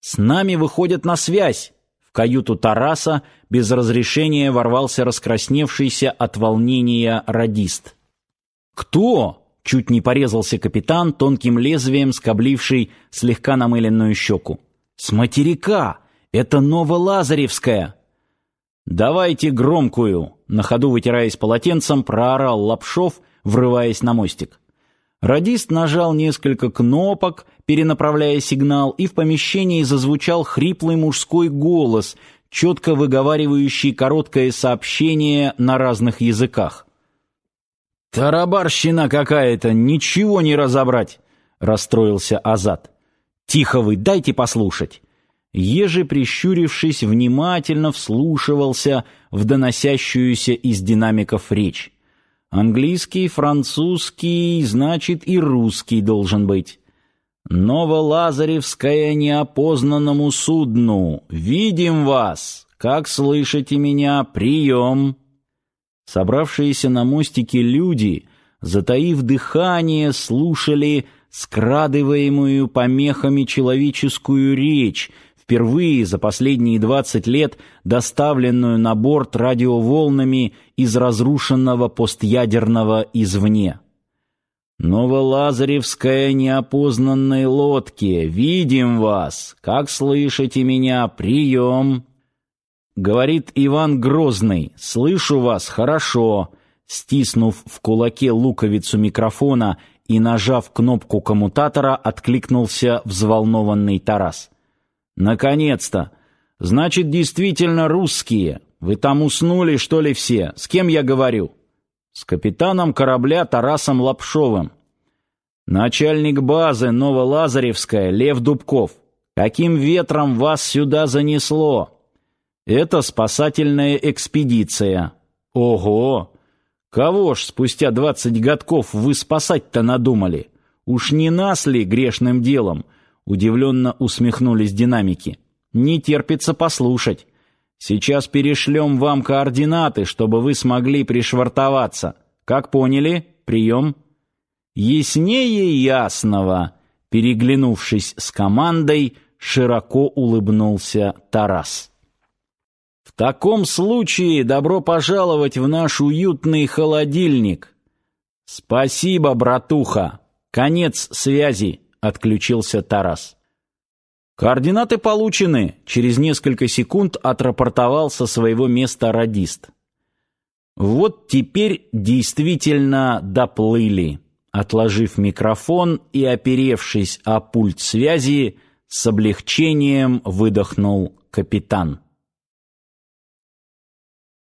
С нами выходят на связь. В каюту Тараса без разрешения ворвался раскрасневшийся от волнения радист. Кто? Чуть не порезался капитан тонким лезвием, скобливший слегка намыленную щеку. С материка. Это Новолазаревская. Давайте громкую, на ходу вытираясь полотенцем, проорал Лапшов, врываясь на мостик. Радист нажал несколько кнопок, перенаправляя сигнал, и в помещении зазвучал хриплый мужской голос, четко выговаривающий короткое сообщение на разных языках. «Тарабарщина какая-то, ничего не разобрать!» — расстроился Азат. «Тихо вы, дайте послушать!» Еже, прищурившись, внимательно вслушивался в доносящуюся из динамиков речь. Английский, французский, значит и русский должен быть. Новолазаревская неопознанному судну. Видим вас. Как слышите меня? Прием. Собравшиеся на мостике люди, затаив дыхание, слушали скрадываемую помехами человеческую речь, впервые за последние 20 лет доставленную на борт радиоволнами из разрушенного постъядерного извне. Новолазаревская неопознанной лодке, видим вас. Как слышите меня? Прием. Говорит Иван Грозный. Слышу вас хорошо. Стиснув в кулаке луковицу микрофона и нажав кнопку коммутатора, откликнулся взволнованный Тарас. Наконец-то. Значит, действительно русские. Вы там уснули, что ли, все? С кем я говорю? С капитаном корабля Тарасом Лапшовым. Начальник базы Новолазаревская Лев Дубков. Каким ветром вас сюда занесло? Это спасательная экспедиция. Ого! Кого ж спустя двадцать годков вы спасать-то надумали? Уж не нас ли грешным делом? Удивленно усмехнулись динамики. Не терпится послушать. Сейчас перешлем вам координаты, чтобы вы смогли пришвартоваться. Как поняли? Прием. Яснее ясного. Переглянувшись с командой, широко улыбнулся Тарас. В таком случае добро пожаловать в наш уютный холодильник. Спасибо, братуха. Конец связи отключился Тарас. Координаты получены, через несколько секунд отрапортовал со своего места радист. Вот теперь действительно доплыли. Отложив микрофон и оперевшись о пульт связи, с облегчением выдохнул капитан.